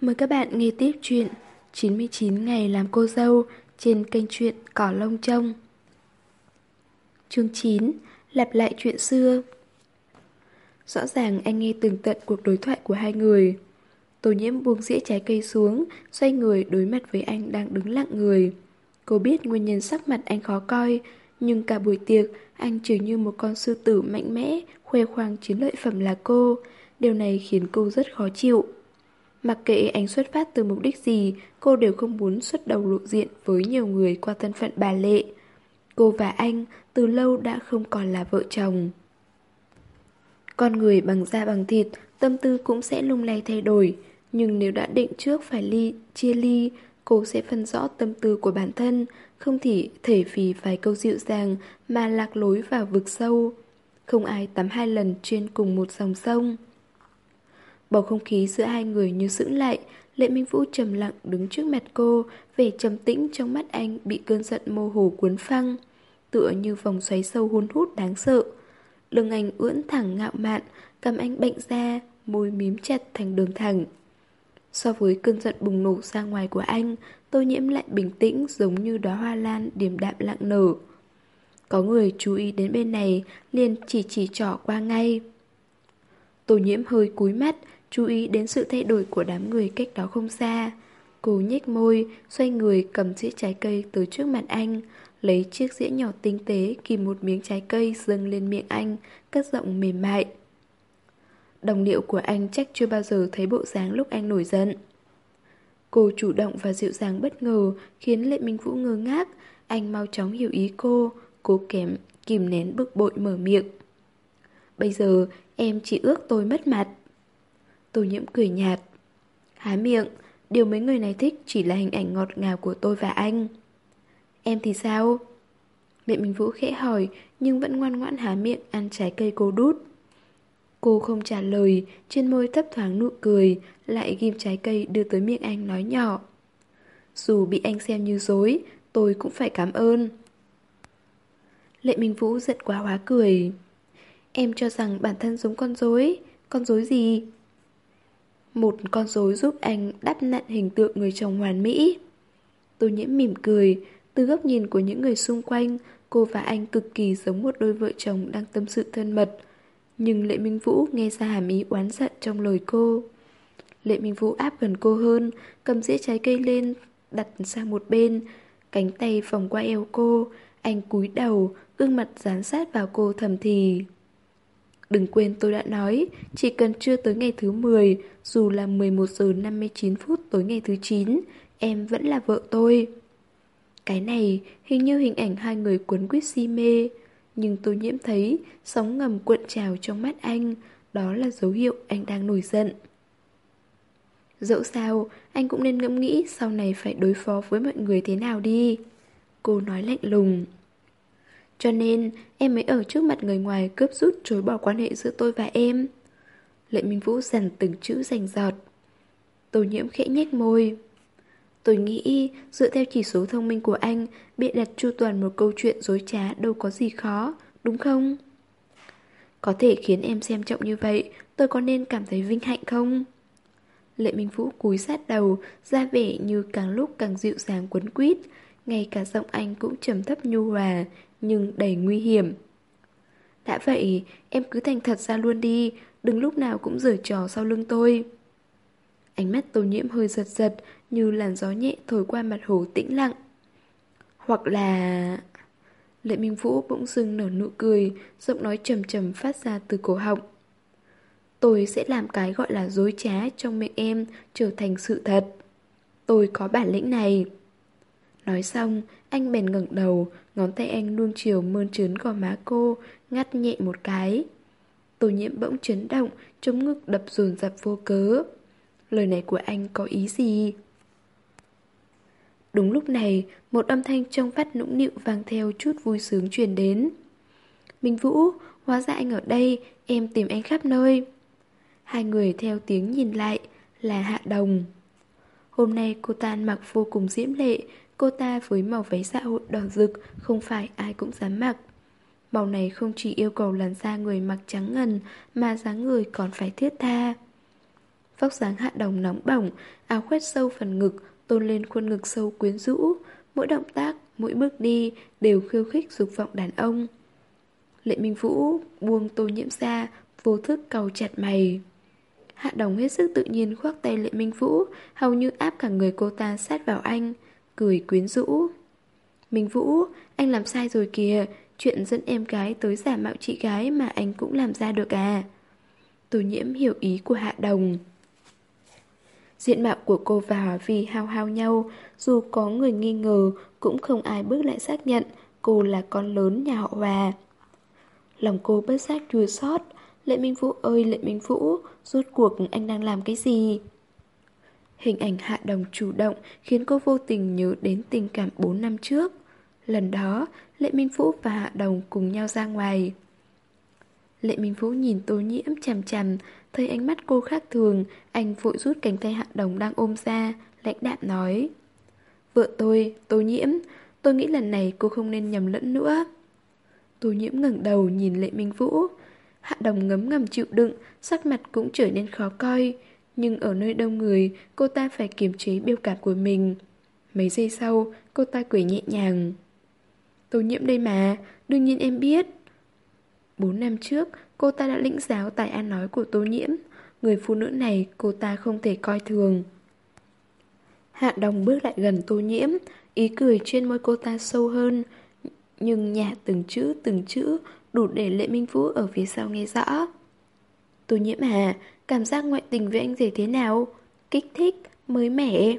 Mời các bạn nghe tiếp chuyện 99 ngày làm cô dâu trên kênh truyện Cỏ Lông Trông. Chương 9 Lặp lại chuyện xưa Rõ ràng anh nghe từng tận cuộc đối thoại của hai người. Tô nhiễm buông dĩa trái cây xuống, xoay người đối mặt với anh đang đứng lặng người. Cô biết nguyên nhân sắc mặt anh khó coi, nhưng cả buổi tiệc anh chỉ như một con sư tử mạnh mẽ, khoe khoang chiến lợi phẩm là cô. Điều này khiến cô rất khó chịu. Mặc kệ anh xuất phát từ mục đích gì, cô đều không muốn xuất đầu lộ diện với nhiều người qua thân phận bà Lệ. Cô và anh từ lâu đã không còn là vợ chồng. Con người bằng da bằng thịt, tâm tư cũng sẽ lung lay thay đổi. Nhưng nếu đã định trước phải ly, chia ly, cô sẽ phân rõ tâm tư của bản thân, không thể thể vì vài câu dịu dàng mà lạc lối vào vực sâu. Không ai tắm hai lần trên cùng một dòng sông. Bầu không khí giữa hai người như sững lại, Lệ Minh Vũ trầm lặng đứng trước mặt cô, vẻ trầm tĩnh trong mắt anh bị cơn giận mô hồ cuốn phăng, tựa như vòng xoáy sâu hun hút đáng sợ. Lưng anh ưỡn thẳng ngạo mạn, cầm anh bệnh ra, môi mím chặt thành đường thẳng. So với cơn giận bùng nổ ra ngoài của anh, tôi nhiễm lại bình tĩnh giống như đóa hoa lan điềm đạm lặng nở. Có người chú ý đến bên này, liền chỉ chỉ trỏ qua ngay. Tô nhiễm hơi cúi mắt, chú ý đến sự thay đổi của đám người cách đó không xa. Cô nhếch môi, xoay người cầm dĩa trái cây từ trước mặt anh, lấy chiếc dĩa nhỏ tinh tế kìm một miếng trái cây dâng lên miệng anh, cất giọng mềm mại. Đồng liệu của anh chắc chưa bao giờ thấy bộ dáng lúc anh nổi giận. Cô chủ động và dịu dàng bất ngờ khiến Lệ Minh Vũ ngơ ngác, anh mau chóng hiểu ý cô, cố kém kìm nén bực bội mở miệng. Bây giờ em chỉ ước tôi mất mặt. Tô nhiễm cười nhạt. Há miệng, điều mấy người này thích chỉ là hình ảnh ngọt ngào của tôi và anh. Em thì sao? Mẹ Minh Vũ khẽ hỏi nhưng vẫn ngoan ngoãn há miệng ăn trái cây cô đút. Cô không trả lời, trên môi thấp thoáng nụ cười, lại ghim trái cây đưa tới miệng anh nói nhỏ. Dù bị anh xem như dối, tôi cũng phải cảm ơn. Lệ Minh Vũ giận quá hóa cười. Em cho rằng bản thân giống con dối, con dối gì? Một con rối giúp anh đắp nặn hình tượng người chồng hoàn mỹ. Tô nhiễm mỉm cười, từ góc nhìn của những người xung quanh, cô và anh cực kỳ giống một đôi vợ chồng đang tâm sự thân mật. Nhưng Lệ Minh Vũ nghe ra hàm ý oán giận trong lời cô. Lệ Minh Vũ áp gần cô hơn, cầm dĩa trái cây lên, đặt sang một bên, cánh tay vòng qua eo cô, anh cúi đầu, gương mặt dán sát vào cô thầm thì. Đừng quên tôi đã nói, chỉ cần chưa tới ngày thứ 10, dù là 11 giờ 59 phút tối ngày thứ 9, em vẫn là vợ tôi. Cái này hình như hình ảnh hai người cuốn quýt si mê, nhưng tôi nhiễm thấy sóng ngầm cuộn trào trong mắt anh, đó là dấu hiệu anh đang nổi giận. Dẫu sao, anh cũng nên ngẫm nghĩ sau này phải đối phó với mọi người thế nào đi. Cô nói lạnh lùng. Cho nên, em mới ở trước mặt người ngoài cướp rút chối bỏ quan hệ giữa tôi và em. Lệ Minh Vũ dần từng chữ rành giọt. Tô nhiễm khẽ nhếch môi. Tôi nghĩ, dựa theo chỉ số thông minh của anh, Bịa đặt chu toàn một câu chuyện dối trá đâu có gì khó, Đúng không? Có thể khiến em xem trọng như vậy, Tôi có nên cảm thấy vinh hạnh không? Lệ Minh Vũ cúi sát đầu, ra vẻ như càng lúc càng dịu dàng quấn quýt, Ngay cả giọng anh cũng trầm thấp nhu hòa nhưng đầy nguy hiểm. Đã vậy, em cứ thành thật ra luôn đi, Đừng lúc nào cũng giở trò sau lưng tôi. Ánh mắt tô nhiễm hơi giật giật, Như làn gió nhẹ thổi qua mặt hồ tĩnh lặng. Hoặc là... Lệ Minh Vũ bỗng dưng nở nụ cười, Giọng nói trầm trầm phát ra từ cổ họng. Tôi sẽ làm cái gọi là dối trá trong miệng em, trở thành sự thật. Tôi có bản lĩnh này. Nói xong, anh bèn ngẩng đầu, ngón tay anh luôn chiều mơn trớn gò má cô, ngắt nhẹ một cái. Tô nhiễm bỗng chấn động, chống ngực đập dồn dập vô cớ. Lời này của anh có ý gì? Đúng lúc này, một âm thanh trong vắt nũng nịu vang theo chút vui sướng truyền đến. Minh Vũ, hóa ra anh ở đây, em tìm anh khắp nơi. Hai người theo tiếng nhìn lại, là Hạ Đồng. Hôm nay cô ta ăn mặc vô cùng diễm lệ, cô ta với màu váy xã hội đỏ rực, không phải ai cũng dám mặc. Màu này không chỉ yêu cầu làn da người mặc trắng ngần, mà dáng người còn phải thiết tha. Vóc dáng hạ đồng nóng bỏng, áo khoét sâu phần ngực, tôn lên khuôn ngực sâu quyến rũ. Mỗi động tác, mỗi bước đi đều khiêu khích dục vọng đàn ông. Lệ Minh Vũ buông tô nhiễm ra, vô thức cầu chặt mày. Hạ đồng hết sức tự nhiên khoác tay Lệ Minh Vũ, hầu như áp cả người cô ta sát vào anh, cười quyến rũ. Minh Vũ, anh làm sai rồi kìa, chuyện dẫn em gái tới giả mạo chị gái mà anh cũng làm ra được à. Tô nhiễm hiểu ý của Hạ Đồng. Diện mạo của cô và Hòa Vi hao hao nhau, dù có người nghi ngờ, cũng không ai bước lại xác nhận cô là con lớn nhà họ Hòa. Lòng cô bất giác chua xót Lệ Minh Vũ ơi Lệ Minh Vũ, rốt cuộc anh đang làm cái gì? Hình ảnh hạ đồng chủ động khiến cô vô tình nhớ đến tình cảm 4 năm trước. Lần đó, Lệ Minh Vũ và Hạ Đồng cùng nhau ra ngoài. Lệ Minh Vũ nhìn Tô Nhiễm chằm chằm, thấy ánh mắt cô khác thường, anh vội rút cánh tay Hạ Đồng đang ôm ra, lãnh đạm nói. Vợ tôi, Tô Nhiễm, tôi nghĩ lần này cô không nên nhầm lẫn nữa. Tô Nhiễm ngẩng đầu nhìn Lệ Minh Vũ. Hạ Đồng ngấm ngầm chịu đựng, sắc mặt cũng trở nên khó coi. Nhưng ở nơi đông người, cô ta phải kiềm chế biểu cảm của mình. Mấy giây sau, cô ta cười nhẹ nhàng. Tô nhiễm đây mà, đương nhiên em biết. Bốn năm trước, cô ta đã lĩnh giáo tài ăn nói của tô nhiễm. Người phụ nữ này cô ta không thể coi thường. Hạ đồng bước lại gần tô nhiễm, ý cười trên môi cô ta sâu hơn. Nhưng nhả từng chữ từng chữ, đủ để Lệ Minh Vũ ở phía sau nghe rõ. Tô nhiễm à, cảm giác ngoại tình với anh rể thế nào? Kích thích, mới mẻ.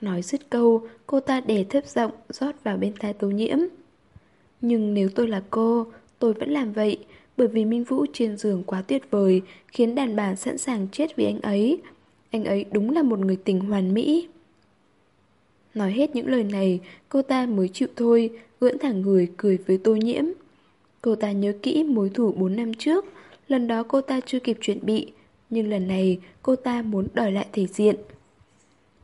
Nói dứt câu, cô ta đè thấp giọng rót vào bên tai Tô Nhiễm. Nhưng nếu tôi là cô, tôi vẫn làm vậy, bởi vì Minh Vũ trên giường quá tuyệt vời, khiến đàn bà sẵn sàng chết vì anh ấy. Anh ấy đúng là một người tình hoàn mỹ. Nói hết những lời này, cô ta mới chịu thôi, ưỡn thẳng người cười với Tô Nhiễm. Cô ta nhớ kỹ mối thủ 4 năm trước, lần đó cô ta chưa kịp chuẩn bị, nhưng lần này cô ta muốn đòi lại thể diện.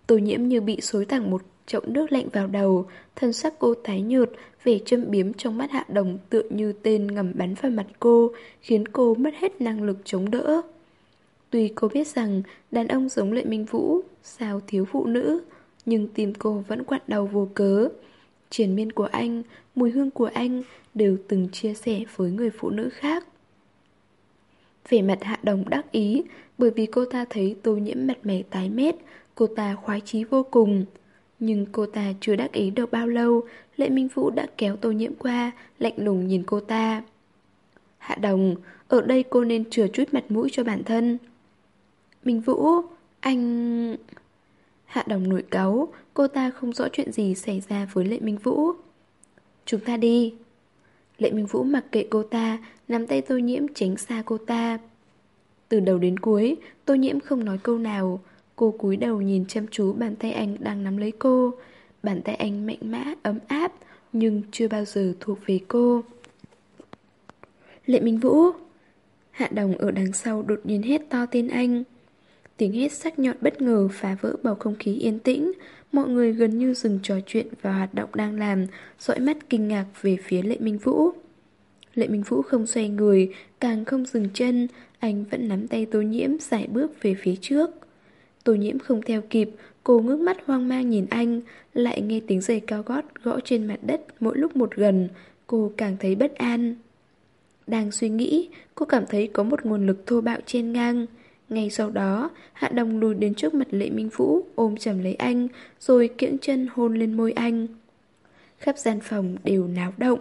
Tô nhiễm như bị xối thẳng một chậu nước lạnh vào đầu, thân sắc cô tái nhợt, vẻ châm biếm trong mắt hạ đồng tựa như tên ngầm bắn vào mặt cô, khiến cô mất hết năng lực chống đỡ. Tuy cô biết rằng đàn ông giống Lệ Minh Vũ, sao thiếu phụ nữ, nhưng tim cô vẫn quặn đầu vô cớ. Triển miên của anh, mùi hương của anh đều từng chia sẻ với người phụ nữ khác. Vẻ mặt hạ đồng đắc ý, bởi vì cô ta thấy tô nhiễm mặt mày tái mét, Cô ta khoái chí vô cùng. Nhưng cô ta chưa đắc ý được bao lâu Lệ Minh Vũ đã kéo tô nhiễm qua Lạnh lùng nhìn cô ta. Hạ đồng Ở đây cô nên chừa chút mặt mũi cho bản thân. Minh Vũ Anh... Hạ đồng nổi cáu Cô ta không rõ chuyện gì xảy ra với Lệ Minh Vũ. Chúng ta đi. Lệ Minh Vũ mặc kệ cô ta Nắm tay tô nhiễm tránh xa cô ta. Từ đầu đến cuối Tô nhiễm không nói câu nào. Cô cúi đầu nhìn chăm chú bàn tay anh đang nắm lấy cô. Bàn tay anh mạnh mẽ, ấm áp Nhưng chưa bao giờ thuộc về cô. Lệ Minh Vũ Hạ đồng ở đằng sau đột nhiên hét to tên anh. Tiếng hét sắc nhọn bất ngờ phá vỡ bầu không khí yên tĩnh. Mọi người gần như dừng trò chuyện và hoạt động đang làm dõi mắt kinh ngạc về phía Lệ Minh Vũ. Lệ Minh Vũ không xoay người Càng không dừng chân Anh vẫn nắm tay tô nhiễm giải bước về phía trước Tô nhiễm không theo kịp, cô ngước mắt hoang mang nhìn anh, lại nghe tiếng giày cao gót gõ trên mặt đất mỗi lúc một gần, cô càng thấy bất an. Đang suy nghĩ, cô cảm thấy có một nguồn lực thô bạo trên ngang. Ngay sau đó, Hạ Đồng lùi đến trước mặt Lệ Minh Vũ, ôm chầm lấy anh, rồi kiễng chân hôn lên môi anh. Khắp gian phòng đều náo động.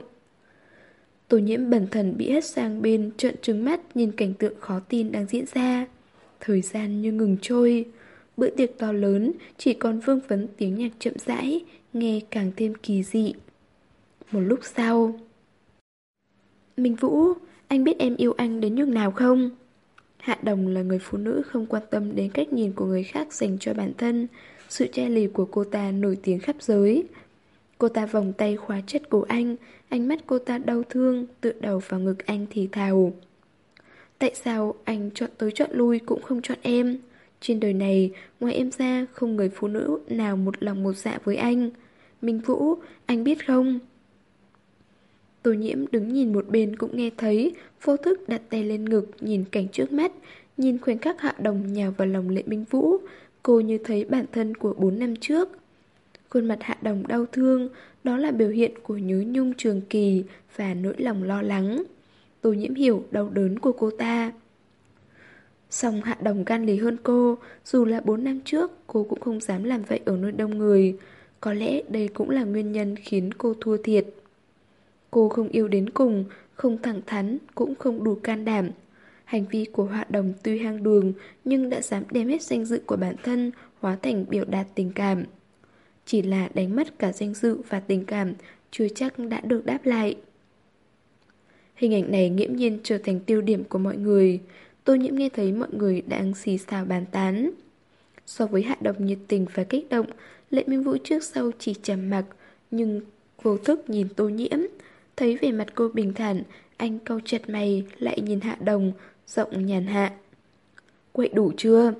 Tô nhiễm bần thần bị hết sang bên, trợn trừng mắt nhìn cảnh tượng khó tin đang diễn ra. Thời gian như ngừng trôi. Bữa tiệc to lớn, chỉ còn vương vấn tiếng nhạc chậm rãi, nghe càng thêm kỳ dị. Một lúc sau... Minh Vũ, anh biết em yêu anh đến nhường nào không? Hạ Đồng là người phụ nữ không quan tâm đến cách nhìn của người khác dành cho bản thân. Sự che lì của cô ta nổi tiếng khắp giới. Cô ta vòng tay khóa chất cổ anh, ánh mắt cô ta đau thương, tựa đầu vào ngực anh thì thào. Tại sao anh chọn tới chọn lui cũng không chọn em? Trên đời này, ngoài em ra, không người phụ nữ nào một lòng một dạ với anh. Minh Vũ, anh biết không? Tô nhiễm đứng nhìn một bên cũng nghe thấy, vô thức đặt tay lên ngực, nhìn cảnh trước mắt, nhìn khoảnh khắc hạ đồng nhào vào lòng lệ minh vũ, cô như thấy bản thân của 4 năm trước. Khuôn mặt hạ đồng đau thương, đó là biểu hiện của nhớ nhung trường kỳ và nỗi lòng lo lắng. Tô nhiễm hiểu đau đớn của cô ta. Song hạ đồng gan lì hơn cô, dù là 4 năm trước, cô cũng không dám làm vậy ở nơi đông người. Có lẽ đây cũng là nguyên nhân khiến cô thua thiệt. Cô không yêu đến cùng, không thẳng thắn, cũng không đủ can đảm. Hành vi của Hạ Đồng tuy hang đường nhưng đã dám đem hết danh dự của bản thân hóa thành biểu đạt tình cảm. Chỉ là đánh mất cả danh dự và tình cảm chưa chắc đã được đáp lại. Hình ảnh này nghiễm nhiên trở thành tiêu điểm của mọi người. Tôi nhiễm nghe thấy mọi người đang xì xào bàn tán. So với Hạ Đồng nhiệt tình và kích động, Lệ Minh Vũ trước sau chỉ trầm mặc, nhưng vô thức nhìn Tô Nhiễm, thấy vẻ mặt cô bình thản, anh câu chặt mày lại nhìn Hạ Đồng, giọng nhàn hạ. Quậy đủ chưa?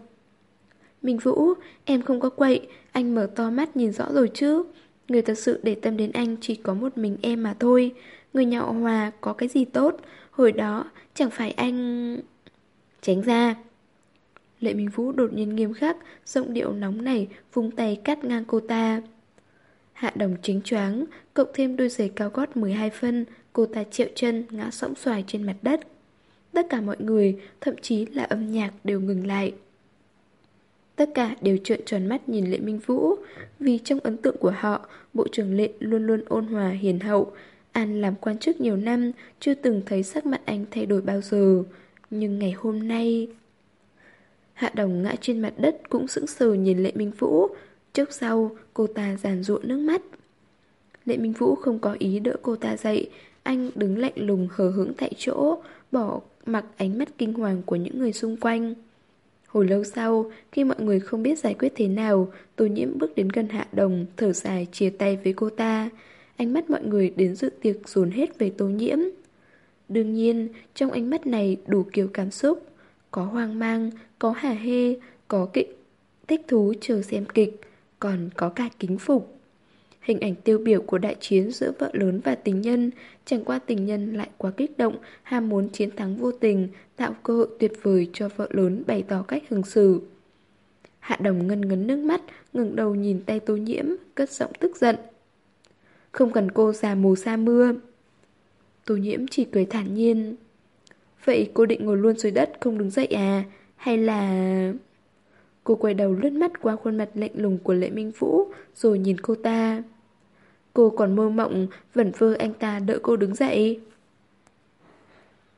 Minh Vũ, em không có quậy, anh mở to mắt nhìn rõ rồi chứ. Người thật sự để tâm đến anh chỉ có một mình em mà thôi. Người nhà họ Hòa có cái gì tốt, hồi đó chẳng phải anh... Tránh ra. Lệ Minh Vũ đột nhiên nghiêm khắc, giọng điệu nóng này, vung tay cắt ngang cô ta. Hạ đồng chính choáng, cộng thêm đôi giày cao gót 12 phân, cô ta triệu chân ngã sõng xoài trên mặt đất. Tất cả mọi người, thậm chí là âm nhạc đều ngừng lại. Tất cả đều trợn tròn mắt nhìn Lệ Minh Vũ, vì trong ấn tượng của họ, Bộ trưởng Lệ luôn luôn ôn hòa hiền hậu. An làm quan chức nhiều năm, chưa từng thấy sắc mặt anh thay đổi bao giờ. Nhưng ngày hôm nay... Hạ đồng ngã trên mặt đất cũng sững sờ nhìn Lệ Minh Vũ. Trước sau, cô ta giàn ruộng nước mắt. Lệ Minh Vũ không có ý đỡ cô ta dậy, anh đứng lạnh lùng hờ hững tại chỗ, bỏ mặc ánh mắt kinh hoàng của những người xung quanh. Hồi lâu sau, khi mọi người không biết giải quyết thế nào, Tô Nhiễm bước đến gần Hạ Đồng, thở dài chia tay với cô ta. Ánh mắt mọi người đến dự tiệc dồn hết về Tô Nhiễm. Đương nhiên, trong ánh mắt này đủ kiểu cảm xúc. Có hoang mang, có hả hê, có kịch, thích thú chờ xem kịch, còn có cả kính phục. Hình ảnh tiêu biểu của đại chiến giữa vợ lớn và tình nhân, chẳng qua tình nhân lại quá kích động, ham muốn chiến thắng vô tình, tạo cơ hội tuyệt vời cho vợ lớn bày tỏ cách hứng xử. Hạ đồng ngân ngấn nước mắt, ngừng đầu nhìn tay tô nhiễm, cất giọng tức giận. Không cần cô già mù sa mưa. Tô nhiễm chỉ cười thản nhiên. Vậy cô định ngồi luôn dưới đất không đứng dậy à? Hay là... Cô quay đầu lướt mắt qua khuôn mặt lạnh lùng của Lệ Minh Vũ Rồi nhìn cô ta Cô còn mơ mộng Vẩn vơ anh ta đợi cô đứng dậy.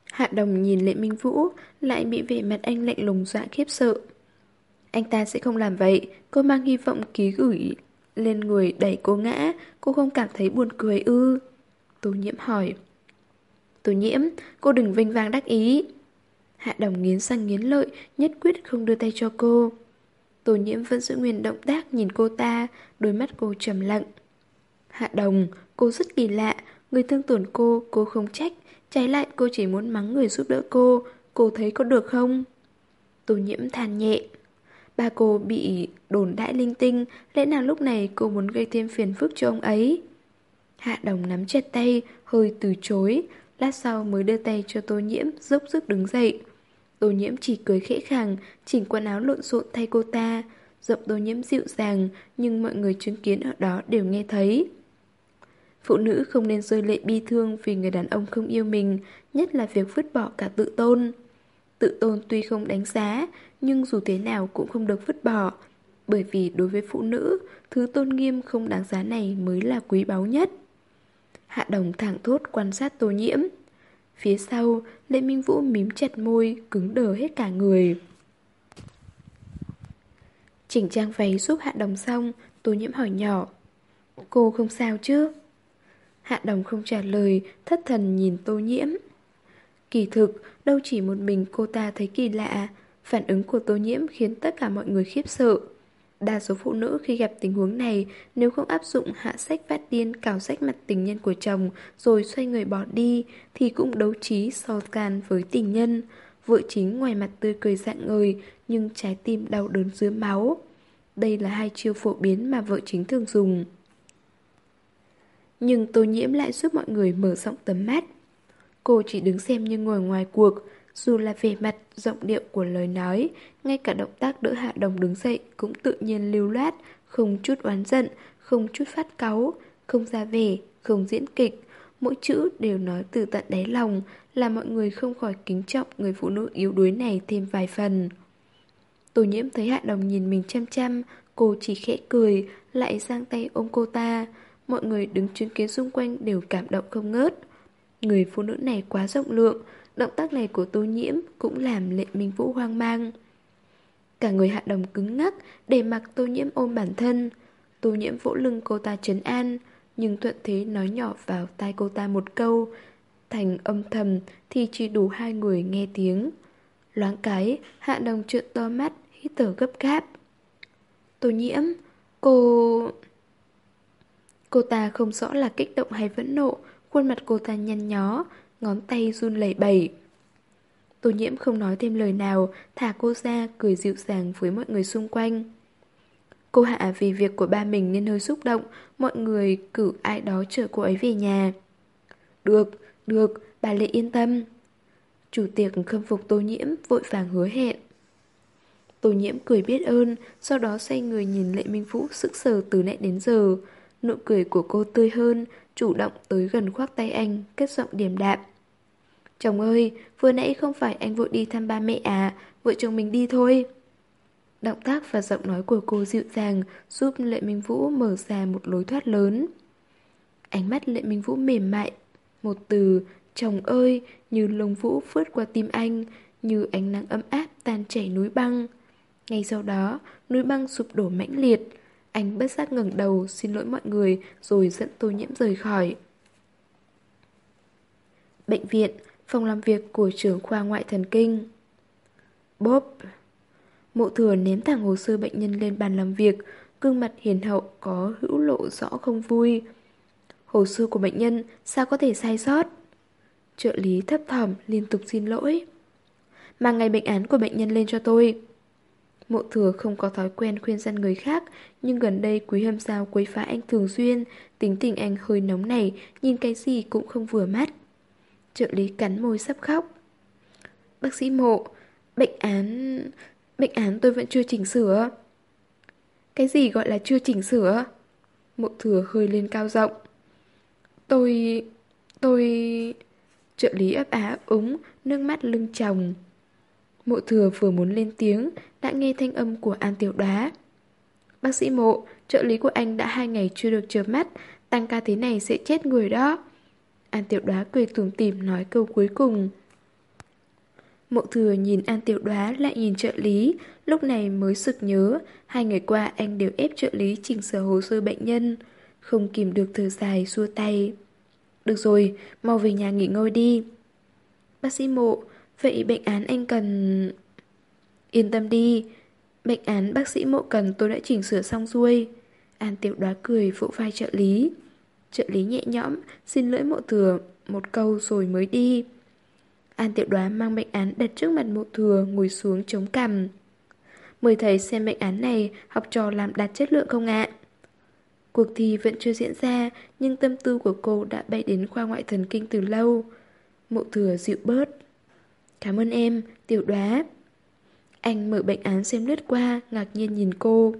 Hạ đồng nhìn Lệ Minh Vũ Lại bị vẻ mặt anh lạnh lùng dọa khiếp sợ. Anh ta sẽ không làm vậy Cô mang hy vọng ký gửi Lên người đẩy cô ngã Cô không cảm thấy buồn cười ư? Tô nhiễm hỏi. Tô nhiễm, cô đừng vinh vang đắc ý. Hạ đồng nghiến răng nghiến lợi Nhất quyết không đưa tay cho cô. Tô nhiễm vẫn giữ nguyên động tác nhìn cô ta, đôi mắt cô trầm lặng. Hạ đồng, cô rất kỳ lạ, người thương tổn cô, cô không trách, trái lại cô chỉ muốn mắng người giúp đỡ cô, cô thấy có được không? Tô nhiễm than nhẹ. Ba cô bị đồn đại linh tinh, lẽ nào lúc này cô muốn gây thêm phiền phức cho ông ấy? Hạ đồng nắm chặt tay, hơi từ chối, lát sau mới đưa tay cho tô nhiễm, dốc sức đứng dậy. Tô nhiễm chỉ cười khẽ khàng, chỉnh quần áo lộn xộn thay cô ta. Giọng tô nhiễm dịu dàng, nhưng mọi người chứng kiến ở đó đều nghe thấy. Phụ nữ không nên rơi lệ bi thương vì người đàn ông không yêu mình, nhất là việc vứt bỏ cả tự tôn. Tự tôn tuy không đánh giá, nhưng dù thế nào cũng không được vứt bỏ. Bởi vì đối với phụ nữ, thứ tôn nghiêm không đáng giá này mới là quý báu nhất. Hạ đồng thẳng thốt quan sát tô nhiễm. Phía sau, lê Minh Vũ mím chặt môi, cứng đờ hết cả người. Chỉnh trang váy giúp Hạ Đồng xong, Tô Nhiễm hỏi nhỏ. Cô không sao chứ? Hạ Đồng không trả lời, thất thần nhìn Tô Nhiễm. Kỳ thực, đâu chỉ một mình cô ta thấy kỳ lạ, phản ứng của Tô Nhiễm khiến tất cả mọi người khiếp sợ. Đa số phụ nữ khi gặp tình huống này nếu không áp dụng hạ sách phát điên cào sách mặt tình nhân của chồng rồi xoay người bỏ đi thì cũng đấu trí so can với tình nhân. Vợ chính ngoài mặt tươi cười dạng ngời nhưng trái tim đau đớn dưới máu. Đây là hai chiêu phổ biến mà vợ chính thường dùng. Nhưng tô nhiễm lại giúp mọi người mở rộng tầm mắt. Cô chỉ đứng xem như ngồi ngoài cuộc, Dù là về mặt, giọng điệu của lời nói, ngay cả động tác đỡ Hạ Đồng đứng dậy cũng tự nhiên lưu loát, không chút oán giận, không chút phát cáu, không ra vẻ, không diễn kịch. Mỗi chữ đều nói từ tận đáy lòng, làm mọi người không khỏi kính trọng người phụ nữ yếu đuối này thêm vài phần. Tô nhiễm thấy Hạ Đồng nhìn mình chăm chăm, cô chỉ khẽ cười, lại giang tay ôm cô ta. Mọi người đứng chứng kiến xung quanh đều cảm động không ngớt. Người phụ nữ này quá rộng lượng, động tác này của tô nhiễm cũng làm lệ minh vũ hoang mang. Cả người Hạ Đồng cứng ngắc để mặc tô nhiễm ôm bản thân. Tô nhiễm vỗ lưng cô ta trấn an, nhưng thuận thế nói nhỏ vào tai cô ta một câu. Thành âm thầm thì chỉ đủ hai người nghe tiếng. Loáng cái, Hạ Đồng trợn to mắt, hít thở gấp gáp. Tô nhiễm, cô... Cô ta không rõ là kích động hay vẫn nộ, khuôn mặt cô ta nhăn nhó, ngón tay run lẩy bẩy. Tô nhiễm không nói thêm lời nào, thả cô ra, cười dịu dàng với mọi người xung quanh. Cô Hạ vì việc của ba mình nên hơi xúc động, mọi người cử ai đó chở cô ấy về nhà. Được, được, bà Lệ yên tâm. Chủ tiệc khâm phục tô nhiễm, vội vàng hứa hẹn. Tô nhiễm cười biết ơn, sau đó xoay người nhìn Lệ Minh Vũ sững sờ từ nãy đến giờ. Nụ cười của cô tươi hơn, chủ động tới gần khoác tay anh, kết giọng điềm đạm. Chồng ơi, vừa nãy không phải anh vội đi thăm ba mẹ à, vợ chồng mình đi thôi. Động tác và giọng nói của cô dịu dàng giúp Lệ Minh Vũ mở ra một lối thoát lớn. Ánh mắt Lệ Minh Vũ mềm mại, một từ, chồng ơi, như lông vũ phớt qua tim anh, như ánh nắng ấm áp tan chảy núi băng. Ngay sau đó, núi băng sụp đổ mãnh liệt. Anh bất giác ngẩng đầu xin lỗi mọi người rồi dẫn tô nhiễm rời khỏi. Bệnh viện, phòng làm việc của trưởng khoa ngoại thần kinh. Bốp! Mộ thừa ném thẳng hồ sơ bệnh nhân lên bàn làm việc, gương mặt hiền hậu có hữu lộ rõ không vui. Hồ sơ của bệnh nhân sao có thể sai sót? Trợ lý thấp thỏm liên tục xin lỗi. Mang ngày bệnh án của bệnh nhân lên cho tôi. Mộ thừa không có thói quen khuyên dân người khác, nhưng gần đây quý hâm sao quấy phá anh thường xuyên, tính tình anh hơi nóng này, nhìn cái gì cũng không vừa mắt. Trợ lý cắn môi sắp khóc. Bác sĩ mộ, bệnh án... bệnh án tôi vẫn chưa chỉnh sửa. Cái gì gọi là chưa chỉnh sửa? Mộ thừa hơi lên cao giọng. Tôi... tôi... Trợ lý ấp á úng, nước mắt lưng tròng. Mộ thừa vừa muốn lên tiếng, đã nghe thanh âm của An Tiểu đóa Bác sĩ mộ, trợ lý của anh đã hai ngày chưa được chợp mắt, tăng ca thế này sẽ chết người đó. An Tiểu Đoá cười tủm tỉm nói câu cuối cùng. Mộ thừa nhìn An Tiểu Đoá lại nhìn trợ lý, lúc này mới sực nhớ, hai ngày qua anh đều ép trợ lý chỉnh sửa hồ sơ bệnh nhân. Không kìm được thở dài xua tay. Được rồi, mau về nhà nghỉ ngơi đi. Bác sĩ mộ, vậy bệnh án anh cần... Yên tâm đi, bệnh án bác sĩ mộ cần tôi đã chỉnh sửa xong xuôi. An Tiểu Đoá cười vỗ vai trợ lý. Trợ lý nhẹ nhõm, xin lỗi mộ thừa một câu rồi mới đi. An Tiểu Đoá mang bệnh án đặt trước mặt mộ thừa ngồi xuống chống cằm. Mời thầy xem bệnh án này học trò làm đạt chất lượng không ạ? Cuộc thi vẫn chưa diễn ra, nhưng tâm tư của cô đã bay đến khoa ngoại thần kinh từ lâu. Mộ thừa dịu bớt. Cảm ơn em, tiểu đoá. Anh mở bệnh án xem lướt qua, ngạc nhiên nhìn cô.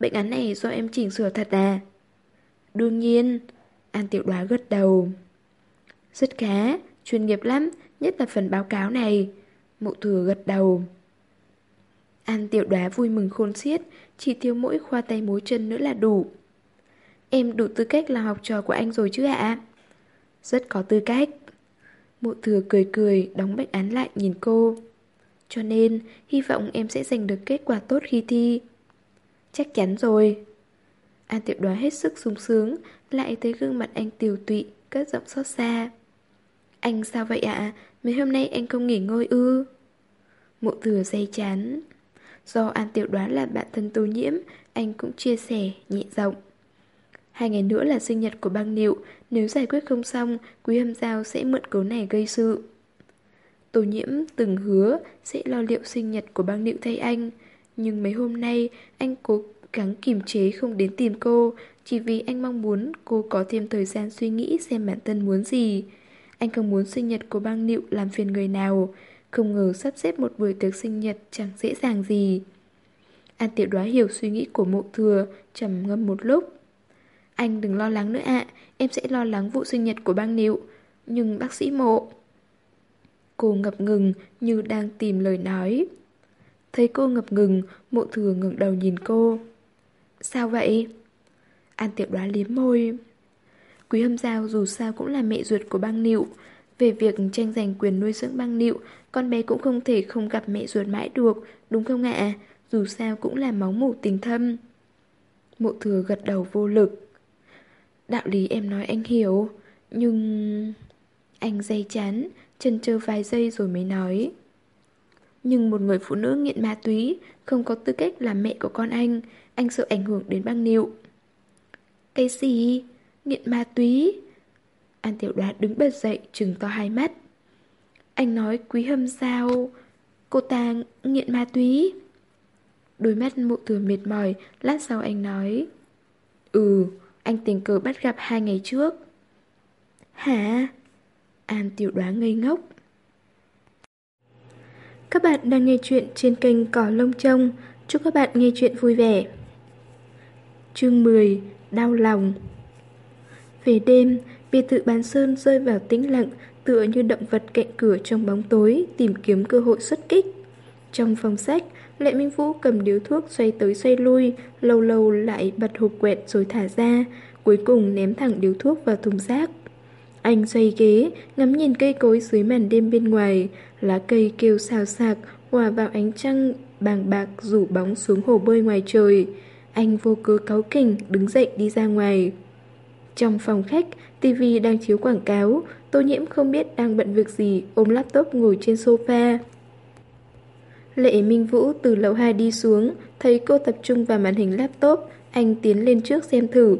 Bệnh án này do em chỉnh sửa thật à? Đương nhiên, An tiểu đoá gật đầu. Rất khá, chuyên nghiệp lắm, nhất là phần báo cáo này. Mộ thừa gật đầu. An tiểu đoá vui mừng khôn xiết, chỉ thiếu mỗi khoa tay mối chân nữa là đủ. Em đủ tư cách làm học trò của anh rồi chứ ạ? Rất có tư cách. Mộ thừa cười cười, đóng bệnh án lại nhìn cô. Cho nên, hy vọng em sẽ giành được kết quả tốt khi thi. Chắc chắn rồi. An tiệp đoá hết sức sung sướng, lại thấy gương mặt anh tiều tụy, cất giọng xót xa. Anh sao vậy ạ? Mấy hôm nay anh không nghỉ ngơi ư? Mộ thừa dây chán. Do An tiểu đoán là bạn thân tô nhiễm, anh cũng chia sẻ, nhẹ giọng. Hai ngày nữa là sinh nhật của băng niệu, nếu giải quyết không xong, Quý Hâm Giao sẽ mượn cấu này gây sự. Tô nhiễm từng hứa sẽ lo liệu sinh nhật của băng niệu thay anh, nhưng mấy hôm nay anh cố gắng kiềm chế không đến tìm cô, chỉ vì anh mong muốn cô có thêm thời gian suy nghĩ xem bản thân muốn gì. Anh không muốn sinh nhật của băng niệu làm phiền người nào, Không ngờ sắp xếp một buổi tiệc sinh nhật chẳng dễ dàng gì. An tiểu đoá hiểu suy nghĩ của mộ thừa, trầm ngâm một lúc. Anh đừng lo lắng nữa ạ, em sẽ lo lắng vụ sinh nhật của băng nịu. Nhưng bác sĩ mộ... Cô ngập ngừng như đang tìm lời nói. Thấy cô ngập ngừng, mộ thừa ngẩng đầu nhìn cô. Sao vậy? An tiểu đoá liếm môi. Quý hâm giao dù sao cũng là mẹ ruột của băng nịu. Về việc tranh giành quyền nuôi dưỡng băng nịu, con bé cũng không thể không gặp mẹ ruột mãi được, đúng không ạ? Dù sao cũng là máu mủ tình thâm. Mộ thừa gật đầu vô lực. Đạo lý em nói anh hiểu, nhưng... Anh dây chán, chần chờ vài giây rồi mới nói. Nhưng một người phụ nữ nghiện ma túy không có tư cách làm mẹ của con anh, anh sợ ảnh hưởng đến băng niệu Cái gì? Nghiện ma túy? An tiểu đoạt đứng bật dậy trừng to hai mắt. Anh nói quý hâm sao? Cô ta nghiện ma túy. Đôi mắt mụ thừa mệt mỏi, lát sau anh nói. Ừ, anh tình cờ bắt gặp hai ngày trước. Hả? An tiểu đoán ngây ngốc. Các bạn đang nghe chuyện trên kênh Cỏ Lông Trông. Chúc các bạn nghe chuyện vui vẻ. Chương 10 Đau lòng Về đêm, biệt thự bán sơn rơi vào tĩnh lặng tựa như động vật cạnh cửa trong bóng tối tìm kiếm cơ hội xuất kích. Trong phòng sách, Lệ Minh Vũ cầm điếu thuốc xoay tới xoay lui, lâu lâu lại bật hộp quẹt rồi thả ra, cuối cùng ném thẳng điếu thuốc vào thùng rác. Anh xoay ghế, ngắm nhìn cây cối dưới màn đêm bên ngoài, lá cây kêu xào xạc, hòa vào ánh trăng bàng bạc rủ bóng xuống hồ bơi ngoài trời. Anh vô cớ cáu kỉnh, đứng dậy đi ra ngoài. Trong phòng khách, TV đang chiếu quảng cáo, Tô Nhiễm không biết đang bận việc gì, ôm laptop ngồi trên sofa. Lệ Minh Vũ từ lầu 2 đi xuống, thấy cô tập trung vào màn hình laptop, anh tiến lên trước xem thử.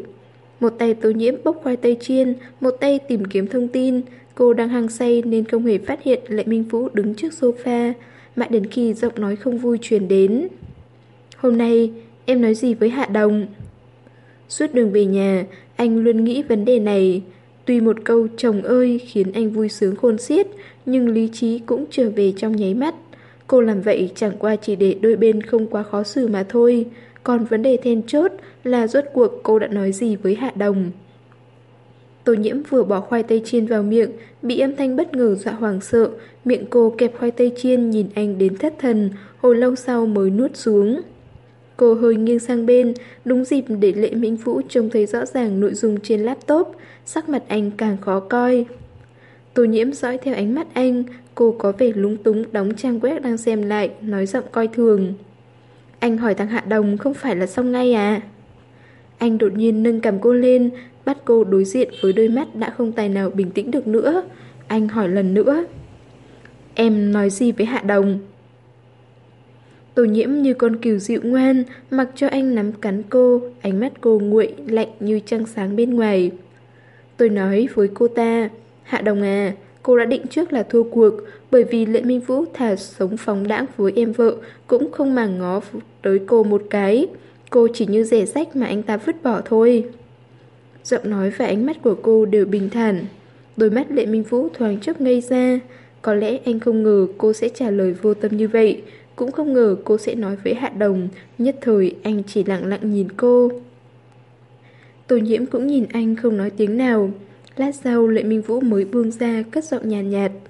Một tay Tô Nhiễm bốc khoai tây chiên, một tay tìm kiếm thông tin. Cô đang hăng say nên không hề phát hiện Lệ Minh Vũ đứng trước sofa, mãi đến khi giọng nói không vui truyền đến. Hôm nay, em nói gì với Hạ Đồng? Suốt đường về nhà, anh luôn nghĩ vấn đề này. Tuy một câu chồng ơi khiến anh vui sướng khôn xiết, nhưng lý trí cũng trở về trong nháy mắt. Cô làm vậy chẳng qua chỉ để đôi bên không quá khó xử mà thôi. Còn vấn đề then chốt là rốt cuộc cô đã nói gì với Hạ Đồng. Tô nhiễm vừa bỏ khoai tây chiên vào miệng, bị âm thanh bất ngờ dọa hoàng sợ, miệng cô kẹp khoai tây chiên nhìn anh đến thất thần, hồi lâu sau mới nuốt xuống. Cô hơi nghiêng sang bên, đúng dịp để Lệ Minh Vũ trông thấy rõ ràng nội dung trên laptop, sắc mặt anh càng khó coi. Tô nhiễm dõi theo ánh mắt anh, cô có vẻ lúng túng đóng trang web đang xem lại, nói giọng coi thường. Anh hỏi thằng Hạ Đồng không phải là xong ngay à? Anh đột nhiên nâng cầm cô lên, bắt cô đối diện với đôi mắt đã không tài nào bình tĩnh được nữa. Anh hỏi lần nữa. Em nói gì với Hạ Đồng? Tô nhiễm như con cừu dịu ngoan, mặc cho anh nắm cắn cô, ánh mắt cô nguội, lạnh như trăng sáng bên ngoài. Tôi nói với cô ta, Hạ Đồng à, cô đã định trước là thua cuộc, bởi vì Lệ Minh Vũ thả sống phóng đãng với em vợ, cũng không màng ngó tới cô một cái. Cô chỉ như rẻ rách mà anh ta vứt bỏ thôi. Giọng nói và ánh mắt của cô đều bình thản. Đôi mắt Lệ Minh Vũ thoáng chốc ngây ra. Có lẽ anh không ngờ cô sẽ trả lời vô tâm như vậy. Cũng không ngờ cô sẽ nói với Hạ Đồng. Nhất thời anh chỉ lặng lặng nhìn cô. Tô nhiễm cũng nhìn anh không nói tiếng nào. Lát sau Lệ Minh Vũ mới buông ra cất giọng nhàn nhạt, nhạt.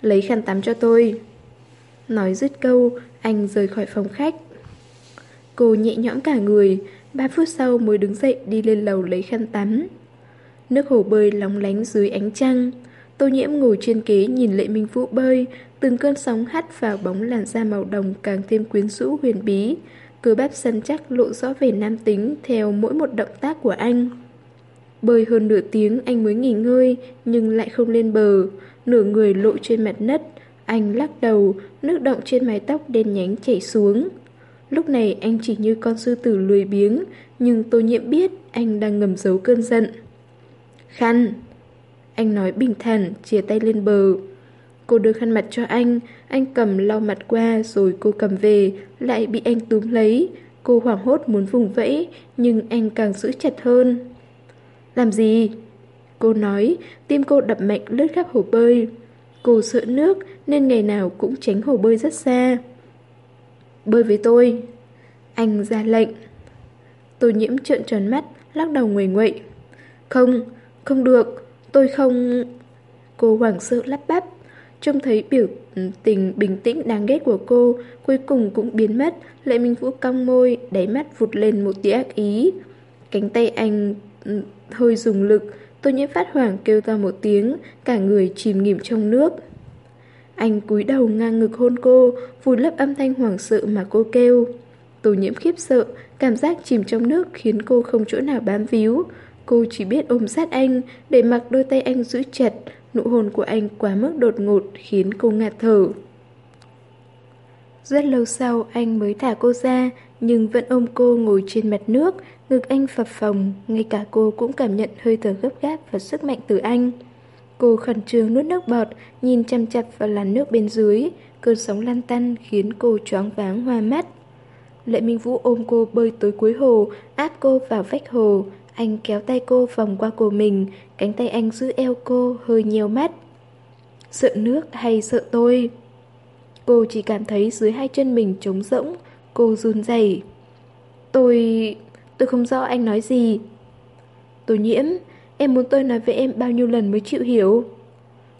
Lấy khăn tắm cho tôi. Nói dứt câu, anh rời khỏi phòng khách. Cô nhẹ nhõm cả người, ba phút sau mới đứng dậy đi lên lầu lấy khăn tắm. Nước hồ bơi lóng lánh dưới ánh trăng. Tô nhiễm ngồi trên ghế nhìn Lệ Minh Vũ bơi, từng cơn sóng hắt vào bóng làn da màu đồng càng thêm quyến rũ huyền bí. Cơ bắp săn chắc lộ rõ về nam tính theo mỗi một động tác của anh. Bơi hơn nửa tiếng anh mới nghỉ ngơi nhưng lại không lên bờ, nửa người lộ trên mặt đất. Anh lắc đầu, nước động trên mái tóc đen nhánh chảy xuống. Lúc này anh chỉ như con sư tử lười biếng, nhưng tô nhiễm biết anh đang ngầm giấu cơn giận. Khăn! Anh nói bình thản, chia tay lên bờ. Cô đưa khăn mặt cho anh, anh cầm lau mặt qua rồi cô cầm về, lại bị anh túm lấy. Cô hoảng hốt muốn vùng vẫy, nhưng anh càng giữ chặt hơn. Làm gì? Cô nói, tim cô đập mạnh lướt khắp hồ bơi. Cô sợ nước nên ngày nào cũng tránh hồ bơi rất xa. Bơi với tôi. Anh ra lệnh. Tô nhiễm trợn tròn mắt, lắc đầu nguầy nguậy. Không, không được, tôi không... Cô hoảng sợ lắp bắp. Trông thấy biểu tình bình tĩnh đáng ghét của cô, cuối cùng cũng biến mất, Lệ Minh Vũ cong môi, đáy mắt vụt lên một tia ác ý. Cánh tay anh ừ, hơi dùng lực, tôi nhiễm phát hoảng kêu ra một tiếng, cả người chìm nghỉm trong nước. Anh cúi đầu ngang ngực hôn cô, vùi lấp âm thanh hoảng sợ mà cô kêu. Tô nhiễm khiếp sợ, cảm giác chìm trong nước khiến cô không chỗ nào bám víu. Cô chỉ biết ôm sát anh, để mặc đôi tay anh giữ chặt, nụ hôn của anh quá mức đột ngột khiến cô ngạt thở. Rất lâu sau anh mới thả cô ra, nhưng vẫn ôm cô ngồi trên mặt nước, ngực anh phập phồng, ngay cả cô cũng cảm nhận hơi thở gấp gáp và sức mạnh từ anh. Cô khẩn trương nuốt nước bọt, nhìn chăm chặt vào làn nước bên dưới, cơn sóng lan tăn khiến cô choáng váng hoa mắt. Lệ Minh Vũ ôm cô bơi tới cuối hồ, áp cô vào vách hồ, anh kéo tay cô vòng qua cổ mình, cánh tay anh giữ eo cô hơi nhiều mắt. Sợ nước hay sợ tôi? Cô chỉ cảm thấy dưới hai chân mình trống rỗng, cô run rẩy. Tôi... tôi không rõ anh nói gì. Tôi nhiễm, em muốn tôi nói với em bao nhiêu lần mới chịu hiểu.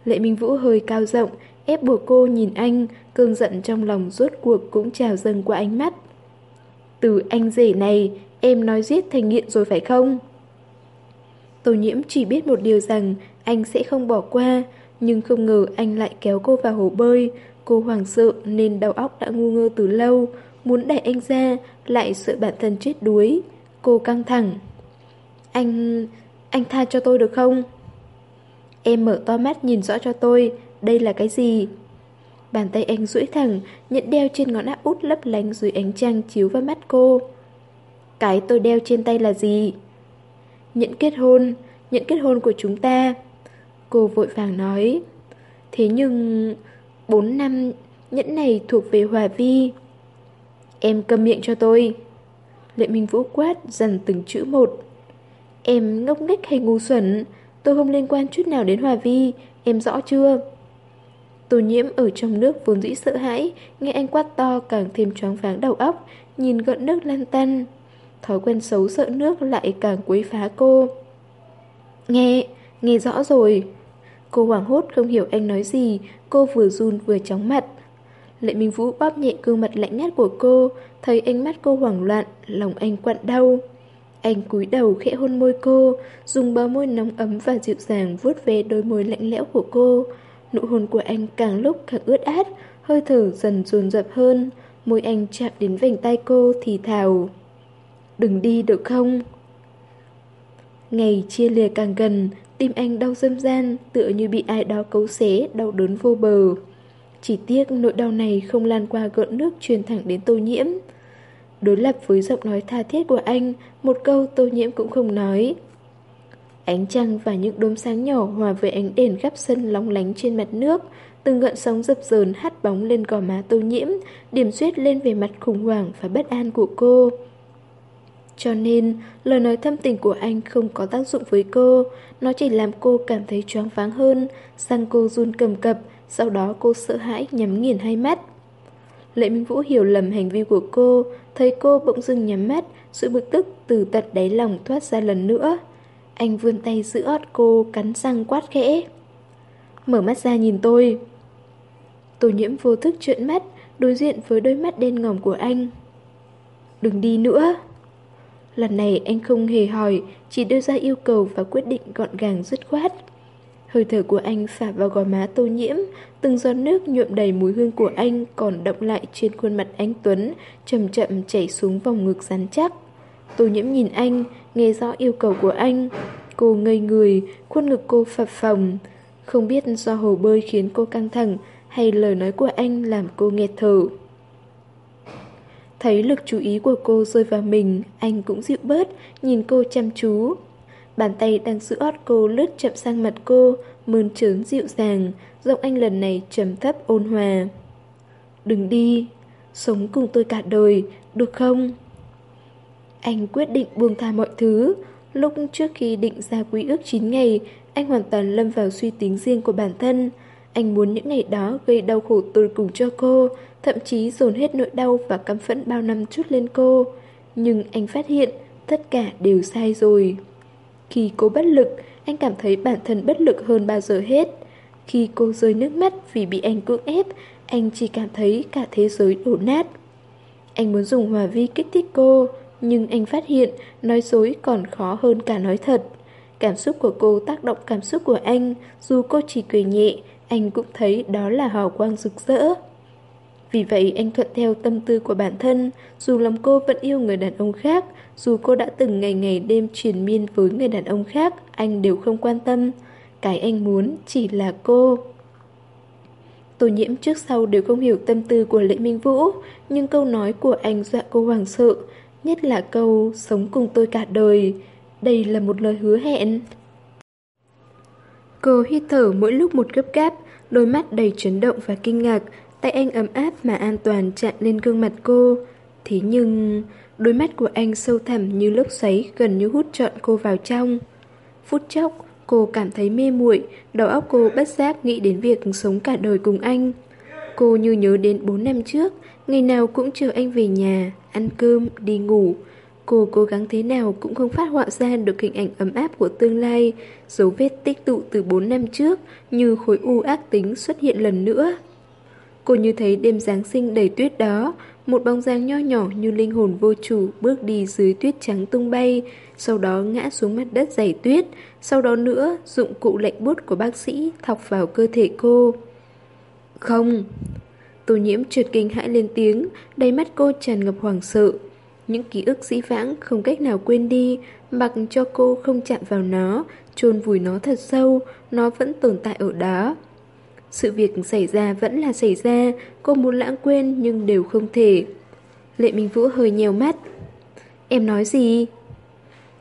Lệ Minh Vũ hơi cao rộng, ép buộc cô nhìn anh, cơn giận trong lòng rốt cuộc cũng trào dâng qua ánh mắt. Từ anh rể này, em nói giết thành nghiện rồi phải không? Tô nhiễm chỉ biết một điều rằng anh sẽ không bỏ qua, nhưng không ngờ anh lại kéo cô vào hồ bơi. Cô hoảng sợ nên đầu óc đã ngu ngơ từ lâu, muốn đẩy anh ra, lại sợ bản thân chết đuối. Cô căng thẳng. Anh anh tha cho tôi được không? Em mở to mắt nhìn rõ cho tôi, đây là cái gì? Bàn tay anh duỗi thẳng, nhận đeo trên ngón áp út lấp lánh dưới ánh trăng chiếu vào mắt cô. Cái tôi đeo trên tay là gì? Nhận kết hôn, nhận kết hôn của chúng ta. Cô vội vàng nói. Thế nhưng... Bốn năm, nhẫn này thuộc về Hòa Vi. Em câm miệng cho tôi. Lệ Minh Vũ quát dần từng chữ một. Em ngốc nghếch hay ngu xuẩn, tôi không liên quan chút nào đến Hòa Vi, em rõ chưa? Tô nhiễm ở trong nước vốn dĩ sợ hãi, nghe anh quát to càng thêm choáng váng đầu óc, nhìn gợn nước lan tăn. Thói quen xấu sợ nước lại càng quấy phá cô. Nghe, nghe rõ rồi. Cô hoảng hốt không hiểu anh nói gì, cô vừa run vừa chóng mặt. Lệ Minh Vũ bóp nhẹ gương mặt lạnh ngắt của cô, thấy ánh mắt cô hoảng loạn, lòng anh quặn đau. Anh cúi đầu khẽ hôn môi cô, dùng bờ môi nóng ấm và dịu dàng vuốt ve đôi môi lạnh lẽo của cô. Nụ hôn của anh càng lúc càng ướt át, hơi thở dần dồn dập hơn. Môi anh chạm đến vành tay cô thì thào. Đừng đi được không? Ngày chia lìa càng gần, tim anh đau dâm gian, tựa như bị ai đó cấu xé, đau đớn vô bờ. Chỉ tiếc nỗi đau này không lan qua gợn nước truyền thẳng đến tô nhiễm. Đối lập với giọng nói tha thiết của anh, một câu tô nhiễm cũng không nói. Ánh trăng và những đốm sáng nhỏ hòa với ánh đèn khắp sân lóng lánh trên mặt nước, từng gợn sóng dập dờn hắt bóng lên gò má tô nhiễm, điểm xuyết lên về mặt khủng hoảng và bất an của cô. Cho nên, lời nói thâm tình của anh không có tác dụng với cô, nó chỉ làm cô cảm thấy choáng váng hơn, sang cô run cầm cập, sau đó cô sợ hãi nhắm nghiền hai mắt. Lệ Minh Vũ hiểu lầm hành vi của cô, thấy cô bỗng dưng nhắm mắt, sự bực tức từ tận đáy lòng thoát ra lần nữa. Anh vươn tay giữ ót cô, cắn răng quát khẽ. Mở mắt ra nhìn tôi. Tô nhiễm vô thức trợn mắt, đối diện với đôi mắt đen ngòm của anh. Đừng đi nữa. Lần này anh không hề hỏi, chỉ đưa ra yêu cầu và quyết định gọn gàng dứt khoát. Hơi thở của anh phả vào gò má tô nhiễm, từng giọt nước nhuộm đầy mùi hương của anh còn động lại trên khuôn mặt anh Tuấn, chậm chậm chảy xuống vòng ngực rắn chắc. Tô nhiễm nhìn anh, nghe rõ yêu cầu của anh. Cô ngây người, khuôn ngực cô phập phồng. Không biết do hồ bơi khiến cô căng thẳng hay lời nói của anh làm cô nghẹt thở. Thấy lực chú ý của cô rơi vào mình, anh cũng dịu bớt, nhìn cô chăm chú. Bàn tay đang giữ ót cô lướt chậm sang mặt cô, mơn trớn dịu dàng, giọng anh lần này trầm thấp ôn hòa. Đừng đi, sống cùng tôi cả đời, được không? Anh quyết định buông tha mọi thứ. Lúc trước khi định ra quý ước 9 ngày, anh hoàn toàn lâm vào suy tính riêng của bản thân. Anh muốn những ngày đó gây đau khổ tồi cùng cho cô, thậm chí dồn hết nỗi đau và căm phẫn bao năm chút lên cô. Nhưng anh phát hiện tất cả đều sai rồi. Khi cô bất lực, anh cảm thấy bản thân bất lực hơn bao giờ hết. Khi cô rơi nước mắt vì bị anh cưỡng ép, anh chỉ cảm thấy cả thế giới đổ nát. Anh muốn dùng hòa vi kích thích cô, nhưng anh phát hiện nói dối còn khó hơn cả nói thật. Cảm xúc của cô tác động cảm xúc của anh, dù cô chỉ cười nhẹ, anh cũng thấy đó là hào quang rực rỡ. Vì vậy anh thuận theo tâm tư của bản thân, dù lòng cô vẫn yêu người đàn ông khác, dù cô đã từng ngày ngày đêm truyền miên với người đàn ông khác, anh đều không quan tâm. Cái anh muốn chỉ là cô. Tô nhiễm trước sau đều không hiểu tâm tư của Lệ Minh Vũ, nhưng câu nói của anh dọa cô hoàng sợ, nhất là câu sống cùng tôi cả đời. Đây là một lời hứa hẹn. Cô hít thở mỗi lúc một gấp gáp, đôi mắt đầy chấn động và kinh ngạc, tay anh ấm áp mà an toàn chạm lên gương mặt cô. Thế nhưng, đôi mắt của anh sâu thẳm như lốc xoáy gần như hút trọn cô vào trong. Phút chốc, cô cảm thấy mê muội, đầu óc cô bất giác nghĩ đến việc sống cả đời cùng anh. Cô như nhớ đến 4 năm trước, ngày nào cũng chờ anh về nhà, ăn cơm, đi ngủ. Cô cố gắng thế nào cũng không phát họa ra được hình ảnh ấm áp của tương lai, dấu vết tích tụ từ 4 năm trước như khối u ác tính xuất hiện lần nữa. Cô như thấy đêm Giáng sinh đầy tuyết đó, một bóng dáng nho nhỏ như linh hồn vô chủ bước đi dưới tuyết trắng tung bay, sau đó ngã xuống mặt đất dày tuyết, sau đó nữa dụng cụ lạnh bút của bác sĩ thọc vào cơ thể cô. Không! Tô nhiễm trượt kinh hãi lên tiếng, đầy mắt cô tràn ngập hoàng sợ. Những ký ức dĩ vãng không cách nào quên đi, mặc cho cô không chạm vào nó, chôn vùi nó thật sâu, nó vẫn tồn tại ở đó. Sự việc xảy ra vẫn là xảy ra, cô muốn lãng quên nhưng đều không thể. Lệ Minh Vũ hơi nhèo mắt. Em nói gì?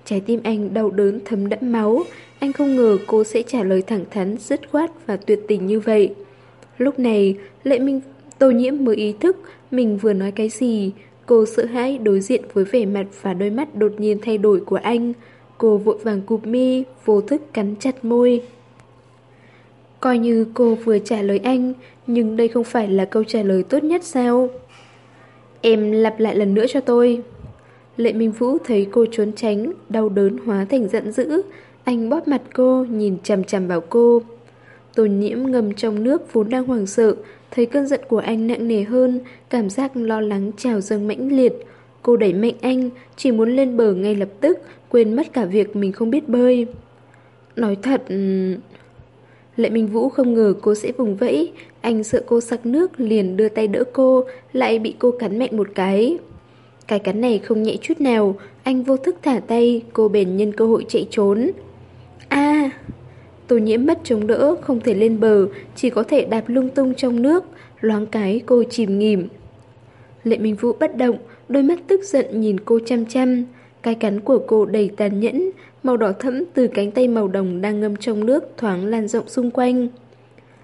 Trái tim anh đau đớn thấm đẫm máu, anh không ngờ cô sẽ trả lời thẳng thắn, dứt khoát và tuyệt tình như vậy. Lúc này, Lệ Minh Tô Nhiễm mới ý thức mình vừa nói cái gì. Cô sợ hãi đối diện với vẻ mặt và đôi mắt đột nhiên thay đổi của anh. Cô vội vàng cụp mi, vô thức cắn chặt môi. Coi như cô vừa trả lời anh, nhưng đây không phải là câu trả lời tốt nhất sao? Em lặp lại lần nữa cho tôi. Lệ Minh Vũ thấy cô trốn tránh, đau đớn hóa thành giận dữ. Anh bóp mặt cô, nhìn chằm chằm vào cô. Tôn nhiễm ngầm trong nước vốn đang hoảng sợ, thấy cơn giận của anh nặng nề hơn, cảm giác lo lắng trào dâng mãnh liệt. Cô đẩy mạnh anh, chỉ muốn lên bờ ngay lập tức, quên mất cả việc mình không biết bơi. Nói thật... Lệ Minh Vũ không ngờ cô sẽ vùng vẫy, anh sợ cô sặc nước liền đưa tay đỡ cô, lại bị cô cắn mạnh một cái. Cái cắn này không nhẹ chút nào, anh vô thức thả tay, cô bền nhân cơ hội chạy trốn. a Tô nhiễm mất chống đỡ, không thể lên bờ, chỉ có thể đạp lung tung trong nước, loáng cái cô chìm nghỉm. Lệ Minh Vũ bất động, đôi mắt tức giận nhìn cô chăm chăm. Cái cắn của cô đầy tàn nhẫn, màu đỏ thẫm từ cánh tay màu đồng đang ngâm trong nước thoáng lan rộng xung quanh.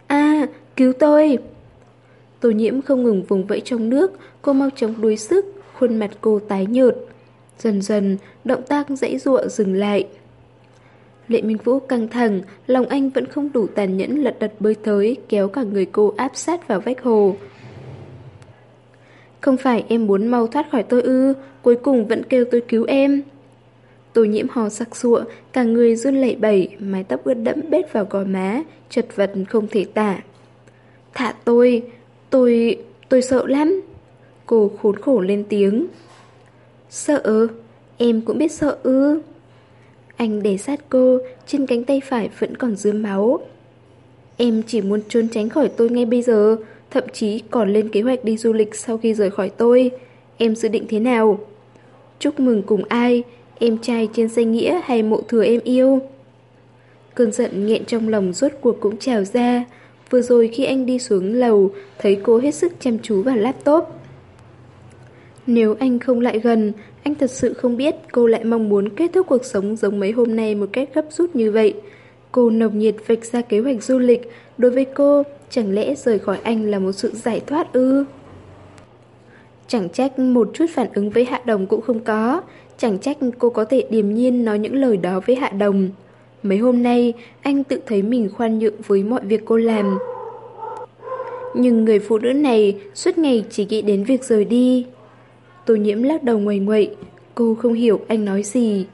a cứu tôi! Tô nhiễm không ngừng vùng vẫy trong nước, cô mau chóng đuối sức, khuôn mặt cô tái nhợt. Dần dần, động tác dãy ruộng dừng lại. Lệ Minh Vũ căng thẳng, lòng anh vẫn không đủ tàn nhẫn lật đật bơi tới, kéo cả người cô áp sát vào vách hồ. Không phải em muốn mau thoát khỏi tôi ư, cuối cùng vẫn kêu tôi cứu em. Tô nhiễm hò sặc sụa, cả người run lẩy bẩy, mái tóc ướt đẫm bết vào gò má, chật vật không thể tả. Thả tôi, tôi, tôi sợ lắm. Cô khốn khổ lên tiếng. Sợ? Em cũng biết sợ ư? Anh để sát cô, trên cánh tay phải vẫn còn dưa máu. Em chỉ muốn trốn tránh khỏi tôi ngay bây giờ, thậm chí còn lên kế hoạch đi du lịch sau khi rời khỏi tôi. Em dự định thế nào? Chúc mừng cùng ai? Em trai trên danh nghĩa hay mộ thừa em yêu? Cơn giận nghẹn trong lòng rốt cuộc cũng trào ra. Vừa rồi khi anh đi xuống lầu, thấy cô hết sức chăm chú vào laptop. Nếu anh không lại gần, anh thật sự không biết cô lại mong muốn kết thúc cuộc sống giống mấy hôm nay một cách gấp rút như vậy. Cô nồng nhiệt vạch ra kế hoạch du lịch, đối với cô, chẳng lẽ rời khỏi anh là một sự giải thoát ư? Chẳng trách một chút phản ứng với Hạ Đồng cũng không có, chẳng trách cô có thể điềm nhiên nói những lời đó với Hạ Đồng. Mấy hôm nay, anh tự thấy mình khoan nhượng với mọi việc cô làm. Nhưng người phụ nữ này suốt ngày chỉ nghĩ đến việc rời đi. Tô nhiễm lắc đầu ngoài nguậy, cô không hiểu anh nói gì.